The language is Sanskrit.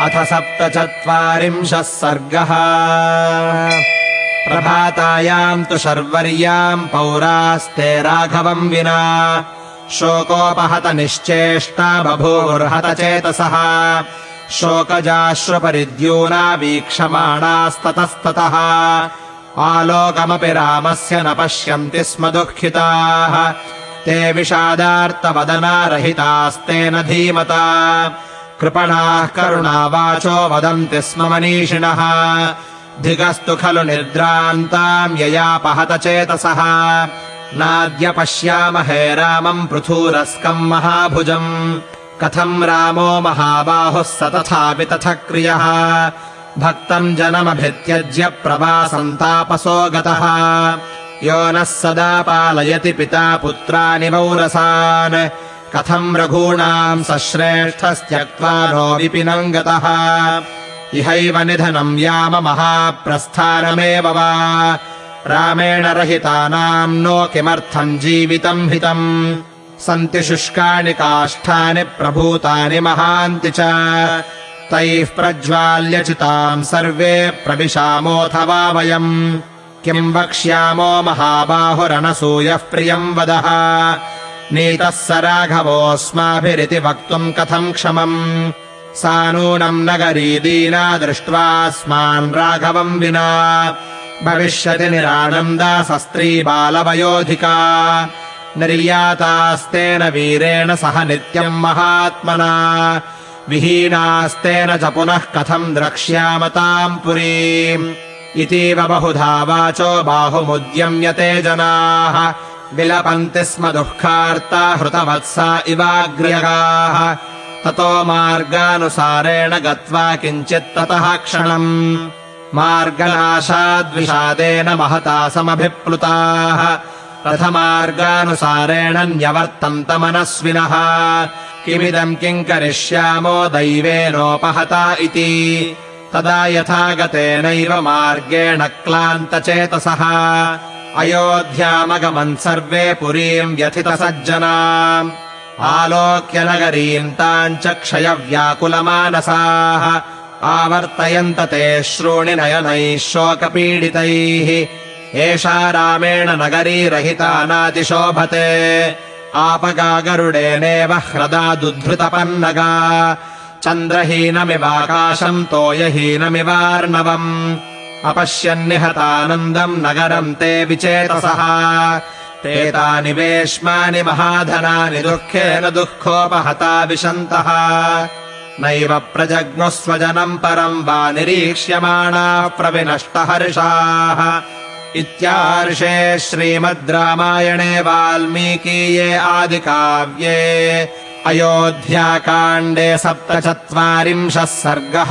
अथ सप्तचत्वारिंशः सर्गः। प्रभातायाम् तु शर्वर्याम् पौरास्ते राघवम् विना। शोकोपहत निश्चेष्टा बभूर्हत चेतसः। शोकजाश्रुपरिद्यूना वीक्षमाणास्ततस्ततः। आलोकमपि रामस्य न पश्यन्ति स्म दुःखिताः। ते विषादार्तवदनारहितास्तेन धीमता कृपणाः करुणावाचो वदन्ति स्म मनीषिणः। धिगस्तु खलु निद्रान्ताम् ययापहत चेतसः। नाद्य पश्यामहे रामम् पृथूरस्कम् महाभुजम् कथम् रामो महाबाहुः स तथापि तथ क्रियः भक्तम् जनमभित्यज्य प्रवासन्तापसो गतः। यो नः सदा पालयति पिता पुत्राणि वौरसान् कथम् रघूणाम् सश्रेष्ठस्त्यक्त्वा नो विपिनम् गतः। इहैव निधनम् याम महाप्रस्थानमेव वा। रामेण रहितानाम् नो किमर्थम् जीवितम् हितम्। सन्ति शुष्काणि काष्ठानि प्रभूतानि महान्ति च। तैः प्रज्वाल्यचिताम् सर्वे प्रविशामोऽथवा वयम्। किम् वक्ष्यामो महाबाहुरनसूयः प्रियम् वदः नीतः स राघवोऽस्माभिरिति वक्तुम् कथम् क्षमम्। सा नूनम् नगरी दीना दृष्ट्वा स्मान् राघवम् विना। भविष्यति निरानन्दा सस्त्री बालवयोधिका। निर्यातास्तेन वीरेण सह नित्यम् महात्मना। विहीनास्तेन च पुनः कथम् द्रक्ष्याम ताम् पुरीम्। इतीव बहुधा वाचो बाहुमुद्यम्यते जनाः विलपन्ति स्म दुःखार्ता हृतवत्सा इवाग्र्यगाः। ततो मार्गानुसारेण गत्वा किञ्चित् ततः क्षणम्। मार्गनाशाद्विषादेन महता समभिप्लुताः। रथमार्गानुसारेण न्यवर्तन्त मनस्विनः। किमिदम् किम् करिष्यामो दैवेनोपहता इति। तदा यथा गतेनैव मार्गेण क्लान्तचेतसः अयोध्यामगमन् सर्वे पुरीम् व्यथितसज्जना आलोक्य नगरीम् ताम् च क्षयव्याकुलमानसाः। आवर्तयन्त ते श्रोणि नयनैः शोकपीडितैः। एषा रामेण नगरी रहिता नातिशोभते। आपगा गरुडेनेव ह्रदा दुद्धृतपन्नगा चन्द्रहीनमिवाकाशम् तोयहीनमिवार्णवम् अपश्यन्निहतानन्दम् नगरम् ते विचेतसः। ते तानि वेश्मानि महाधनानि दुःखेन दुःखोपहता विशन्तः। नैव प्रजग्मुः स्वजनम् परम् वा निरीक्ष्यमाणाः प्रविनष्टहर्षाः। इत्यार्षे श्रीमद् रामायणे वाल्मीकीये आदिकाव्ये अयोध्याकाण्डे सप्तचत्वारिंशः सर्गः